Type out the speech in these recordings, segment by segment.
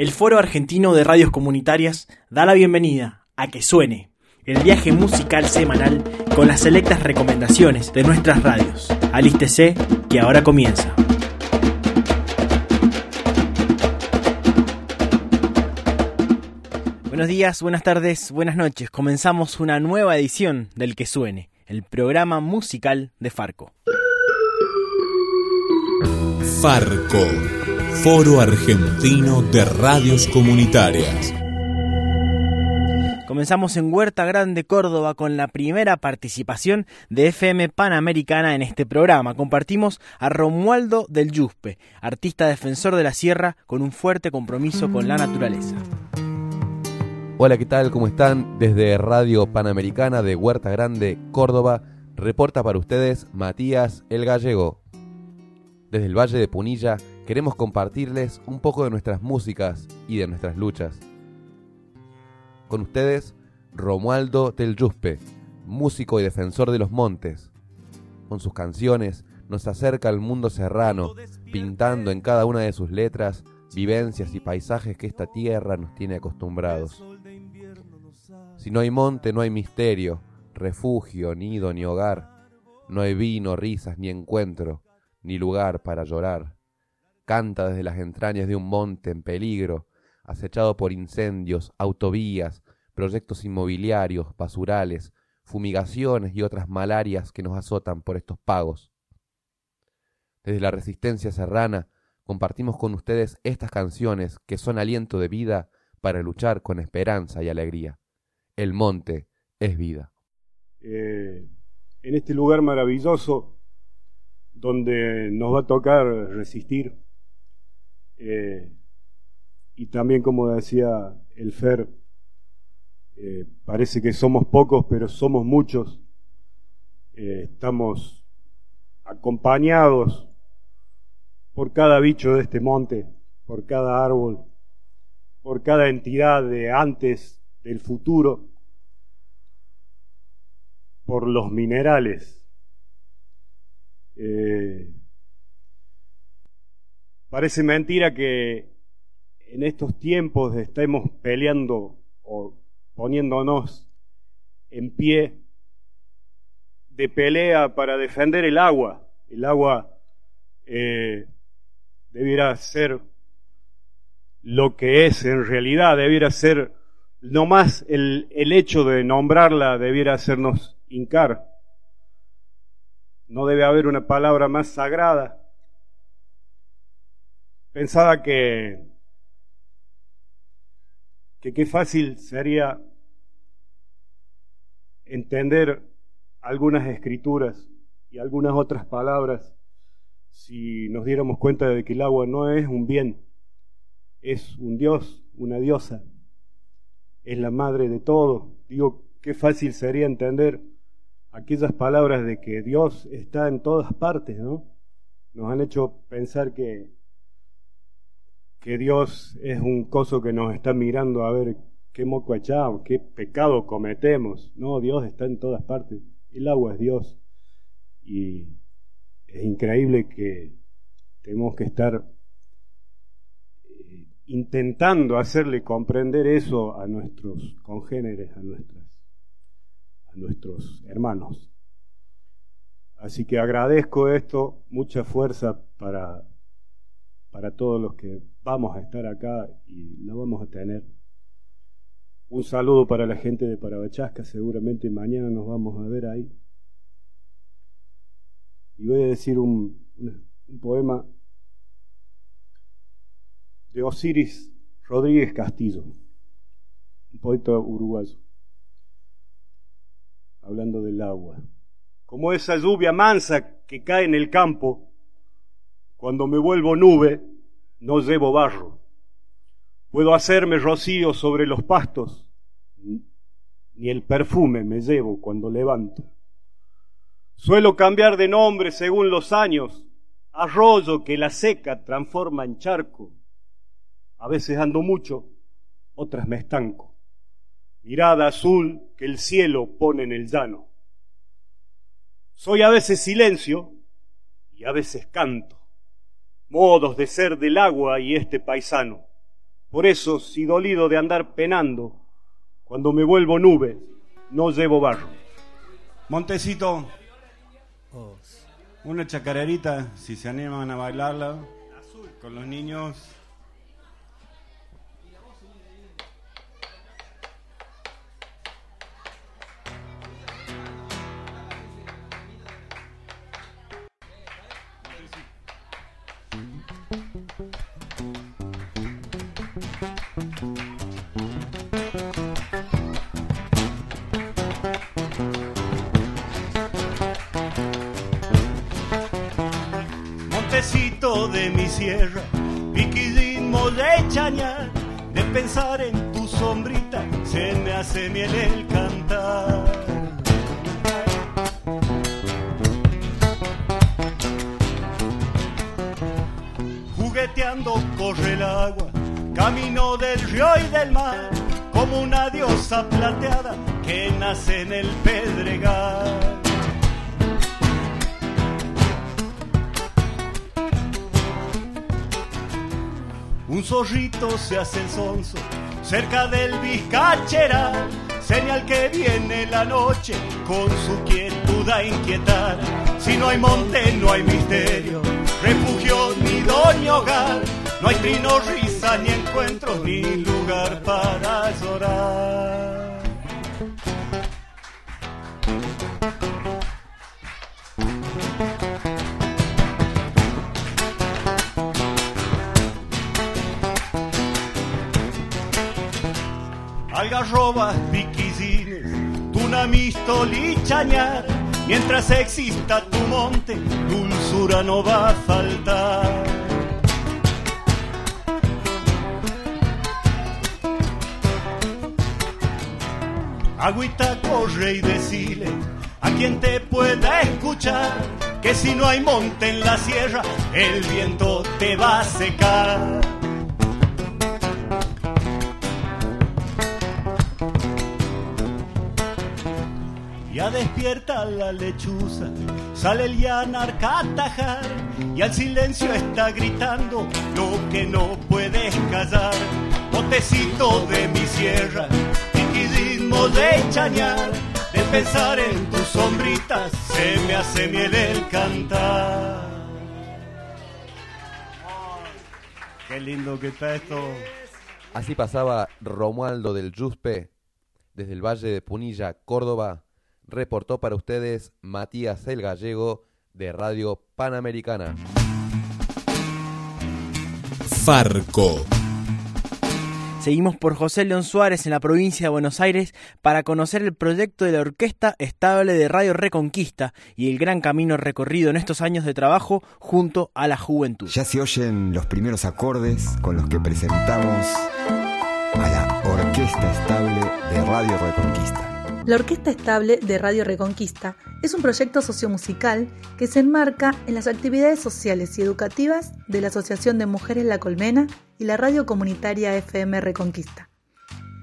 El Foro Argentino de Radios Comunitarias da la bienvenida a Que Suene, el viaje musical semanal con las selectas recomendaciones de nuestras radios. Alístese, que ahora comienza. Buenos días, buenas tardes, buenas noches. Comenzamos una nueva edición del Que Suene, el programa musical de Farco. Farco, Foro Argentino de Radios Comunitarias. Comenzamos en Huerta Grande, Córdoba, con la primera participación de FM Panamericana en este programa. Compartimos a Romualdo del Yuspe, artista defensor de la sierra con un fuerte compromiso con la naturaleza. Hola, ¿qué tal? ¿Cómo están? Desde Radio Panamericana de Huerta Grande, Córdoba, reporta para ustedes Matías el Gallego. Desde el Valle de Punilla queremos compartirles un poco de nuestras músicas y de nuestras luchas. Con ustedes, Romualdo del Yuspe, músico y defensor de los montes. Con sus canciones nos acerca al mundo serrano, pintando en cada una de sus letras vivencias y paisajes que esta tierra nos tiene acostumbrados. Si no hay monte, no hay misterio, refugio, nido ni hogar. No hay vino, risas ni encuentro, ni lugar para llorar. Canta desde las entrañas de un monte en peligro, acechado por incendios, autovías, proyectos inmobiliarios, basurales, fumigaciones y otras malarias que nos azotan por estos pagos. Desde la resistencia serrana compartimos con ustedes estas canciones que son aliento de vida para luchar con esperanza y alegría. El monte es vida. Eh, en este lugar maravilloso donde nos va a tocar resistir eh, y también como decía el Fer, eh, parece que somos pocos pero somos muchos, estamos acompañados por cada bicho de este monte, por cada árbol, por cada entidad de antes, del futuro, por los minerales. Eh, parece mentira que en estos tiempos estemos peleando o poniéndonos en pie de pelea para defender el agua. El agua eh, debiera ser lo que es en realidad, debiera ser no más el, el hecho de nombrarla, debiera hacernos hincar. No debe haber una palabra más sagrada. Pensaba que, que qué fácil sería entender algunas escrituras y algunas otras palabras si nos diéramos cuenta de que el agua no es un bien, es un dios, una diosa, es la madre de todo. Digo, qué fácil sería entender aquellas palabras de que Dios está en todas partes, ¿no? Nos han hecho pensar que, que Dios es un coso que nos está mirando a ver qué moco echamos, qué pecado cometemos. No, Dios está en todas partes. El agua es Dios. Y es increíble que tenemos que estar eh, intentando hacerle comprender eso a nuestros congéneres, a, a nuestros hermanos. Así que agradezco esto, mucha fuerza para, para todos los que vamos a estar acá y lo vamos a tener. Un saludo para la gente de Parabachasca, seguramente mañana nos vamos a ver ahí y voy a decir un, poema de Osiris Rodríguez Castillo, un poeta uruguayo, hablando del agua. Como esa lluvia mansa que cae en el campo, cuando me vuelvo nube, no llevo barro. Puedo hacerme rocío sobre los pastos, ni el perfume me llevo cuando levanto. Suelo cambiar de nombre según los años, arroyo que la seca transforma en charco. A veces ando mucho, otras me estanco. Mirada azul que el cielo pone en el llano. Soy a veces silencio y a veces canto, modos de ser del agua y este paisano. Por eso, si dolido de andar penando, cuando me vuelvo nube, no llevo barro. Montecito, una chacarerita, si se animan a bailarla, con los niños. Sierra, piquidismo de chañar, de pensar en tu sombrita, se me hace miel el cantar. Jugueteando corre el agua, camino del río y del mar, como una diosa plateada que nace en el pedregal. Un zorrito se hace el sonso cerca del Vizcacheral, señal que viene la noche con su quietud a inquietar. Si no hay monte, no hay misterio, refugio ni doño hogar, no hay trino, risa ni encuentros, ni lugar para algarrobas, piquillines, tunamisto, lichañar. Mientras exista tu monte, dulzura no va a faltar. Agüita corre y decile a quien te pueda escuchar que si no hay monte en la sierra, el viento te va a secar. La lechuza, sale el llanar catajar y al silencio está gritando lo que no puedes callar. Botecito de mi sierra, piquidismo de chañar, de pensar en tus sombritas se me hace miel el cantar. Qué lindo que está esto. Así pasaba Romualdo del Yuspe desde el Valle de Punilla, Córdoba. Reportó para ustedes Matías el Gallego de Radio Panamericana. Farco. Seguimos por José León Suárez en la provincia de Buenos Aires para conocer el proyecto de la Orquesta Estable de Radio Reconquista y el gran camino recorrido en estos años de trabajo junto a la juventud. Ya se oyen los primeros acordes con los que presentamos a la Orquesta Estable de Radio Reconquista. La Orquesta Estable de Radio Reconquista es un proyecto sociomusical que se enmarca en las actividades sociales y educativas de la Asociación de Mujeres La Colmena y la radio comunitaria FM Reconquista,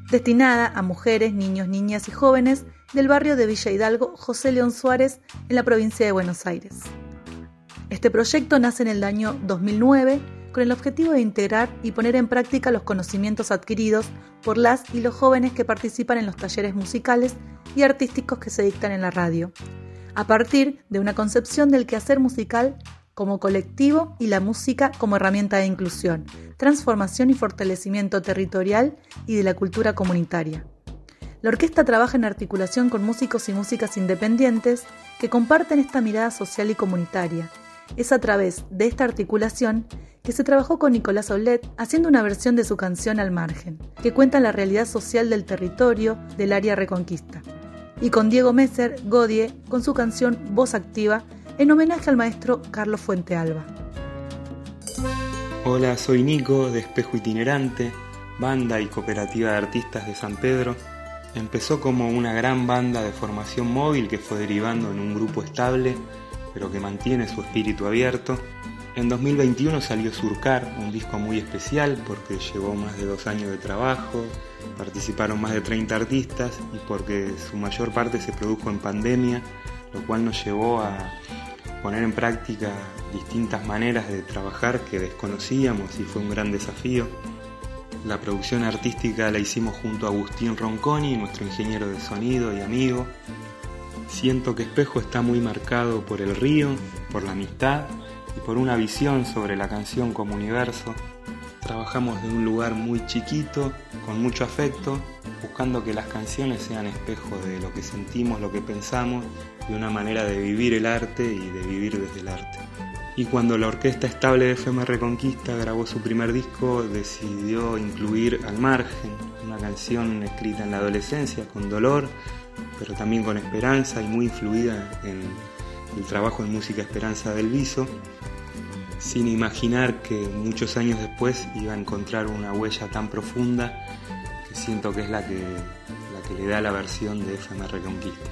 destinada a mujeres, niños, niñas y jóvenes del barrio de Villa Hidalgo José León Suárez en la provincia de Buenos Aires. Este proyecto nace en el año 2009 con el objetivo de integrar y poner en práctica los conocimientos adquiridos por las y los jóvenes que participan en los talleres musicales y artísticos que se dictan en la radio, a partir de una concepción del quehacer musical como colectivo y la música como herramienta de inclusión, transformación y fortalecimiento territorial y de la cultura comunitaria. La orquesta trabaja en articulación con músicos y músicas independientes que comparten esta mirada social y comunitaria. Es a través de esta articulación que se trabajó con Nicolás Olet haciendo una versión de su canción Al Margen, que cuenta la realidad social del territorio del área Reconquista, y con Diego Messer Godie con su canción Voz Activa en homenaje al maestro Carlos Fuente Alba. Hola, soy Nico de Espejo Itinerante, banda y cooperativa de artistas de San Pedro. Empezó como una gran banda de formación móvil que fue derivando en un grupo estable, pero que mantiene su espíritu abierto. En 2021 salió Surcar, un disco muy especial porque llevó más de dos años de trabajo, participaron más de 30 artistas y porque su mayor parte se produjo en pandemia, lo cual nos llevó a poner en práctica distintas maneras de trabajar que desconocíamos y fue un gran desafío. La producción artística la hicimos junto a Agustín Ronconi, nuestro ingeniero de sonido y amigo. Siento que Espejo está muy marcado por el río, por la amistad y por una visión sobre la canción como universo. Trabajamos de un lugar muy chiquito, con mucho afecto, buscando que las canciones sean espejo de lo que sentimos, lo que pensamos y una manera de vivir el arte y de vivir desde el arte. Y cuando la orquesta estable de FM Reconquista grabó su primer disco, decidió incluir Al Margen, una canción escrita en la adolescencia, con dolor, pero también con esperanza y muy influida en el trabajo en música Esperanza del Viso, sin imaginar que muchos años después iba a encontrar una huella tan profunda que siento que es la que, la que le da la versión de FM Reconquista.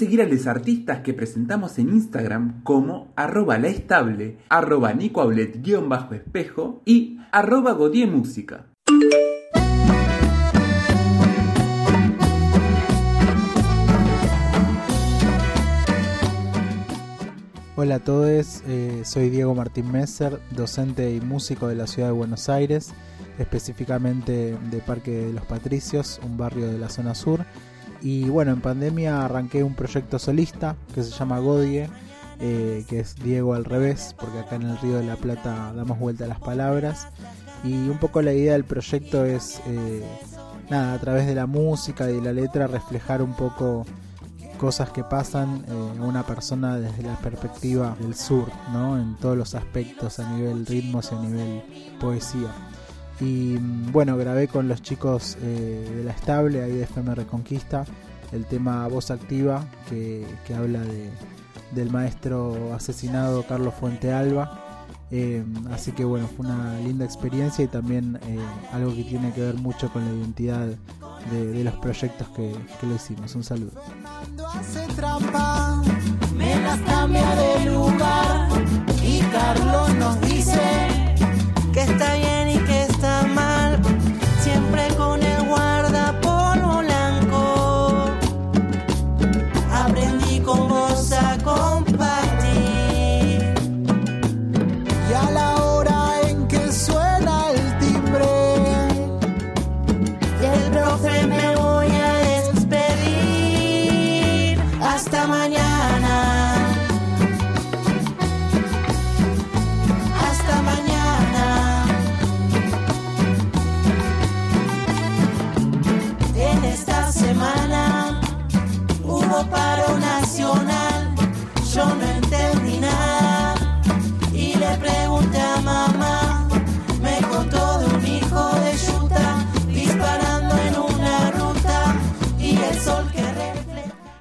Seguir a los artistas que presentamos en Instagram como arroba la estable, arroba nicoaulet guion bajo espejo y arroba godie música. Hola a todos, eh, soy Diego Martín Messer, docente y músico de la ciudad de Buenos Aires, específicamente de Parque de los Patricios, un barrio de la zona sur. Y bueno, en pandemia arranqué un proyecto solista que se llama Godie, eh, que es Diego al revés, porque acá en el Río de la Plata damos vuelta a las palabras. Y un poco la idea del proyecto es, eh, nada, a través de la música y la letra reflejar un poco cosas que pasan eh, a una persona desde la perspectiva del sur, ¿no? En todos los aspectos, a nivel ritmos y a nivel poesía. Y bueno, grabé con los chicos eh, de la estable, ahí de FM Reconquista, el tema Voz Activa, que, que habla de, del maestro asesinado Carlos Fuente Alba. Eh, así que bueno, fue una linda experiencia y también eh, algo que tiene que ver mucho con la identidad de, los proyectos que, que lo hicimos. Un saludo.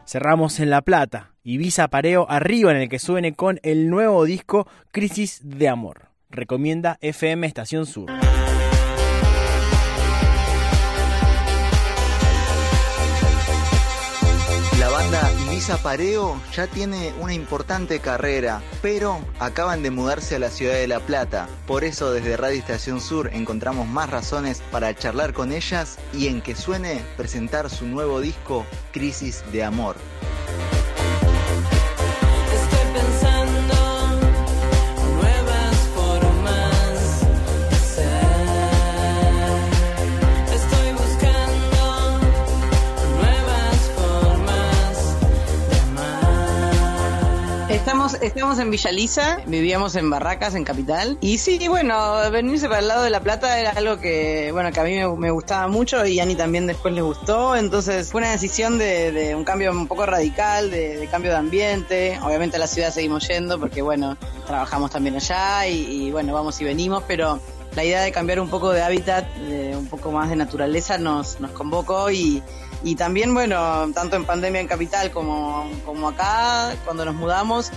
Cerramos en La Plata, Ibiza Pareo arriba en el que suene con el nuevo disco Crisis de Amor. Recomienda FM Estación Sur. Ibiza Pareo ya tiene una importante carrera, pero acaban de mudarse a la ciudad de La Plata. Por eso desde Radio Estación Sur encontramos más razones para charlar con ellas y en que suene presentar su nuevo disco Crisis de Amor. Amar. Estamos, estamos en Villa Lisa, vivíamos en Barracas, en Capital. Y sí, bueno, venirse para el lado de La Plata era algo que, bueno, que a mí me, gustaba mucho y a Ani también después le gustó. Entonces fue una decisión de, un cambio un poco radical, de, cambio de ambiente. Obviamente a la ciudad seguimos yendo porque, bueno, trabajamos también allá y, bueno, vamos y venimos, pero la idea de cambiar un poco de hábitat, un poco más de naturaleza, nos, nos convocó y, y también, bueno, tanto en pandemia en Capital como, como acá, cuando nos mudamos,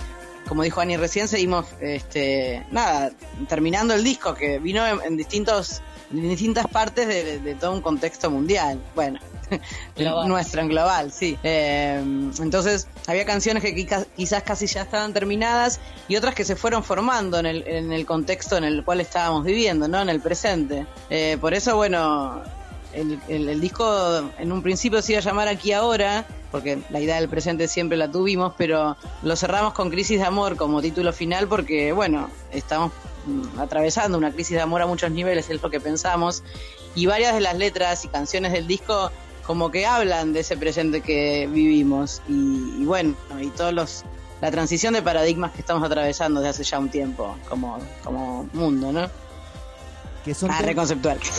como dijo Ani recién, seguimos, este, nada, terminando el disco que vino en, en distintos, en distintas partes de, todo un contexto mundial. Bueno, Global. nuestro en global, sí. Eh, entonces, había canciones que quizás, quizás casi ya estaban terminadas y otras que se fueron formando en el, en el contexto en el cual estábamos viviendo, ¿no? En el presente. Eh, por eso, bueno, el, disco en un principio se iba a llamar Aquí Ahora, porque la idea del presente siempre la tuvimos, pero lo cerramos con Crisis de Amor como título final porque, bueno, estamos mm, atravesando una crisis de amor a muchos niveles, es lo que pensamos, y varias de las letras y canciones del disco como que hablan de ese presente que vivimos y, y bueno, y todos los la transición de paradigmas que estamos atravesando desde hace ya un tiempo como, como mundo, ¿no? Que son Ah, temas- re conceptual.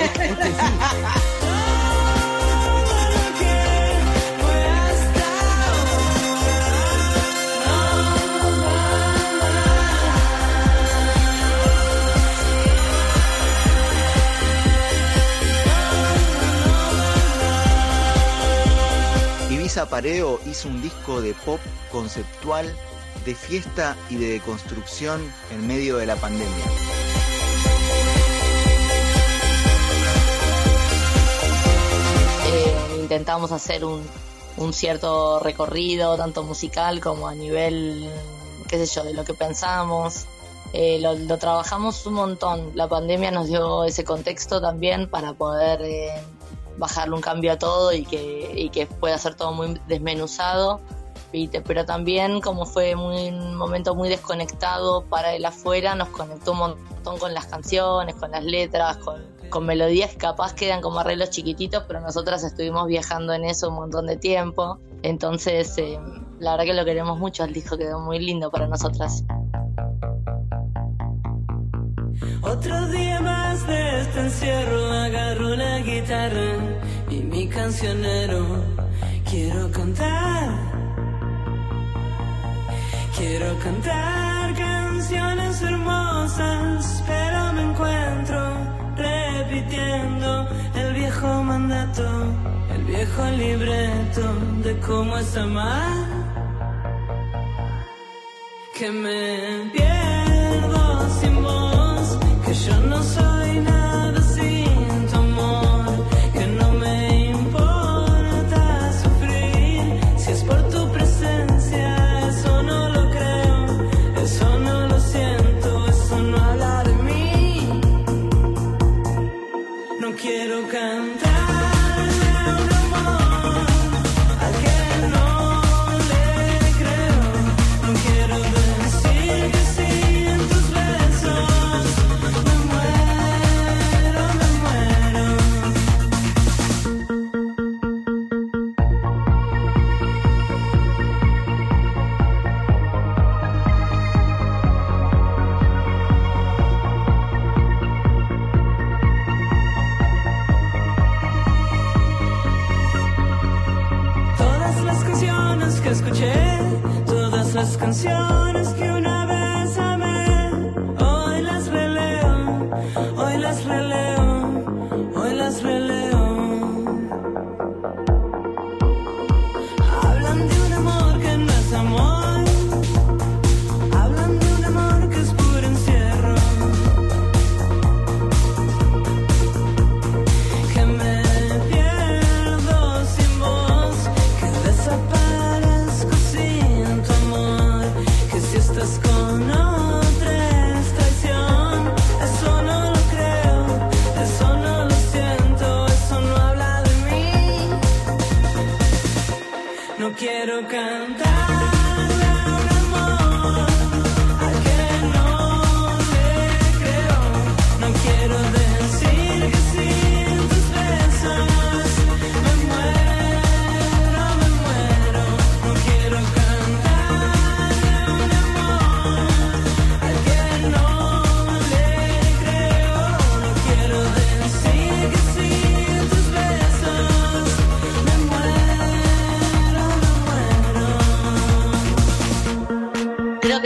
Ibiza Pareo hizo un disco de pop conceptual, de fiesta y de deconstrucción en medio de la pandemia. Intentamos hacer un, un cierto recorrido, tanto musical como a nivel, qué sé yo, de lo que pensamos. Eh, lo, trabajamos un montón. La pandemia nos dio ese contexto también para poder eh, bajarle un cambio a todo y que, y que pueda ser todo muy desmenuzado. Pero también como fue un momento muy desconectado para el afuera, nos conectó un montón con las canciones, con las letras, con, con melodías capaz quedan como arreglos chiquititos, pero nosotras estuvimos viajando en eso un montón de tiempo. Entonces, eh, la verdad que lo queremos mucho, el disco quedó muy lindo para nosotras. Otro día más de este encierro, agarro la guitarra y mi cancionero. Quiero cantar, quiero cantar canciones hermosas, pero me encuentro el viejo mandato, el viejo libreto de cómo es amar. que me pierdo sin vos, que yo no soy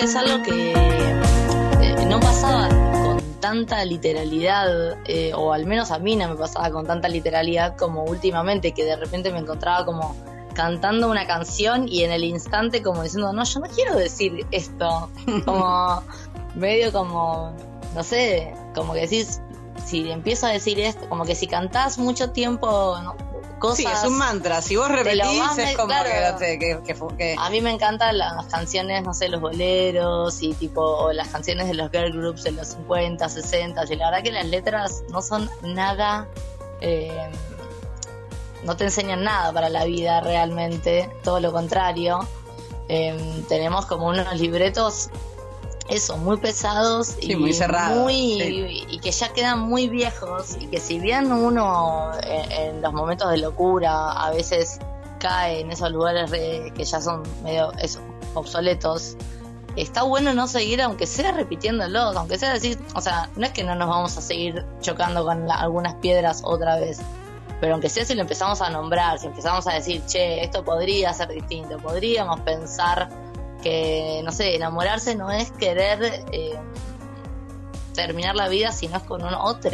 es algo que eh, no pasaba con tanta literalidad, eh, o al menos a mí no me pasaba con tanta literalidad como últimamente, que de repente me encontraba como cantando una canción y en el instante como diciendo, no, yo no quiero decir esto, como medio como, no sé, como que decís, si empiezo a decir esto, como que si cantás mucho tiempo ¿no? Cosas... Sí, es un mantra. Si vos repetís, es como claro. que, no sé, que, que, que- A mí me encantan las canciones, no sé, los boleros y tipo o las canciones de los girl groups de los 50, 60 y la verdad que las letras no son nada, eh, no te enseñan nada para la vida realmente, todo lo contrario. Eh, tenemos como unos libretos, eso, muy pesados Sí, y muy cerrados, muy- sí. y que ya quedan muy viejos y que si bien uno en, en los momentos de locura a veces cae en esos lugares re- que ya son medio eso, obsoletos, está bueno no seguir aunque sea repitiéndolos, aunque sea decir, o sea, no es que no nos vamos a seguir chocando con la- algunas piedras otra vez, pero aunque sea si lo empezamos a nombrar, si empezamos a decir, che, esto podría ser distinto, podríamos pensar que, no sé, enamorarse no es querer eh, terminar la vida, sino es con un otro.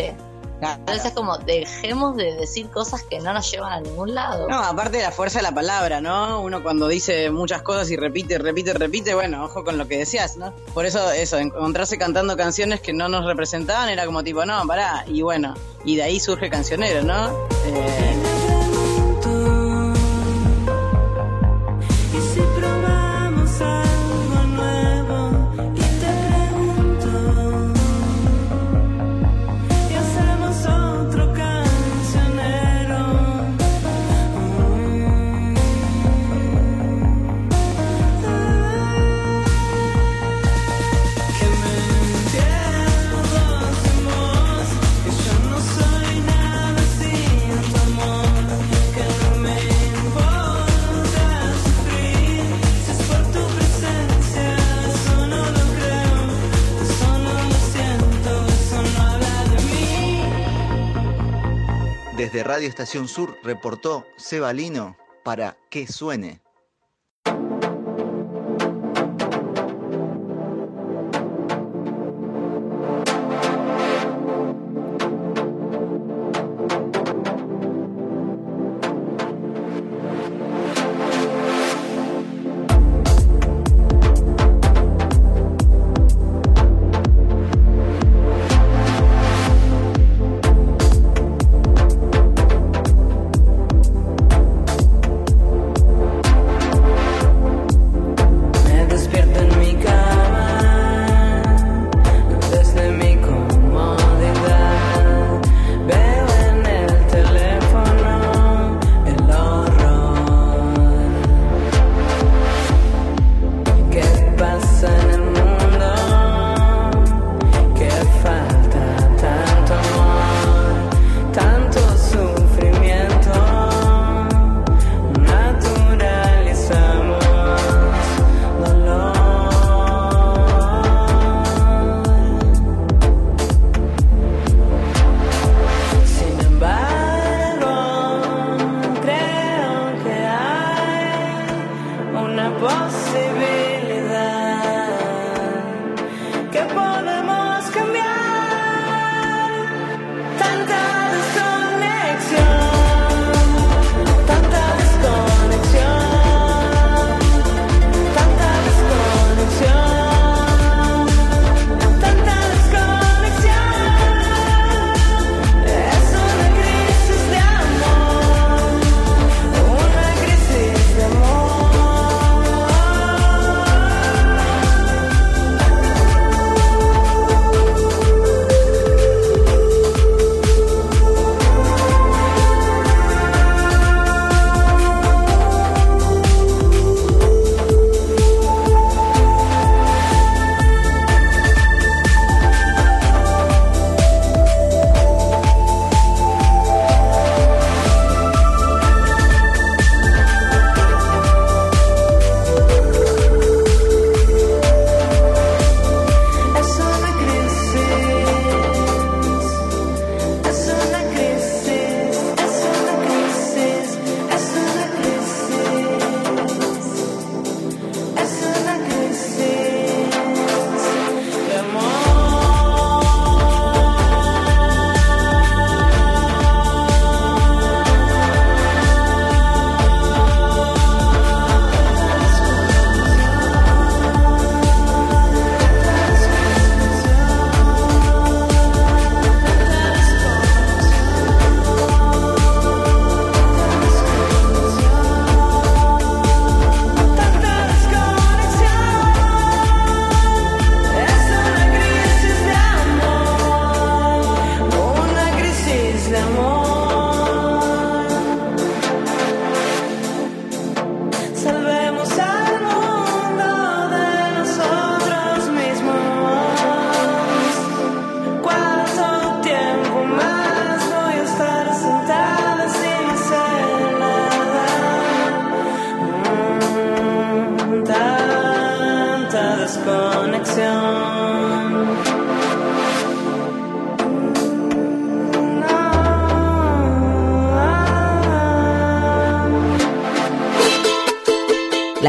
Entonces es como, dejemos de decir cosas que no nos llevan a ningún lado. No, aparte de la fuerza de la palabra, ¿no? Uno cuando dice muchas cosas y repite, repite, repite, bueno, ojo con lo que decías, ¿no? Por eso, eso, encontrarse cantando canciones que no nos representaban era como tipo, no, pará, y bueno, y de ahí surge Cancionero, ¿no? Eh, Estación Sur reportó Seba Lino para Que Suene. amor.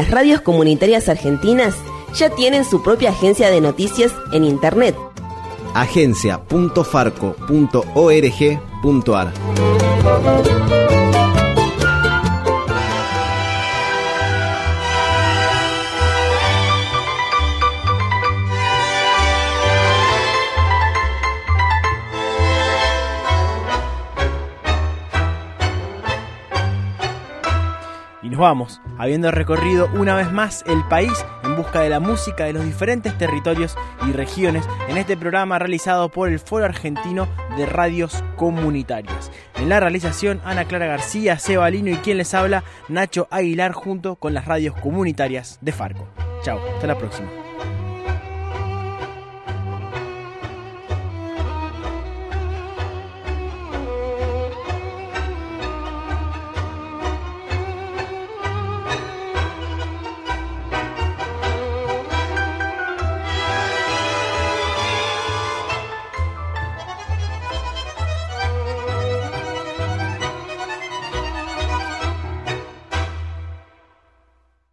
Las radios comunitarias argentinas ya tienen su propia agencia de noticias en Internet. agencia.farco.org.ar vamos, habiendo recorrido una vez más el país en busca de la música de los diferentes territorios y regiones en este programa realizado por el Foro Argentino de Radios Comunitarias. En la realización, Ana Clara García, Seba Lino y quien les habla, Nacho Aguilar, junto con las radios comunitarias de Farco. Chao, hasta la próxima.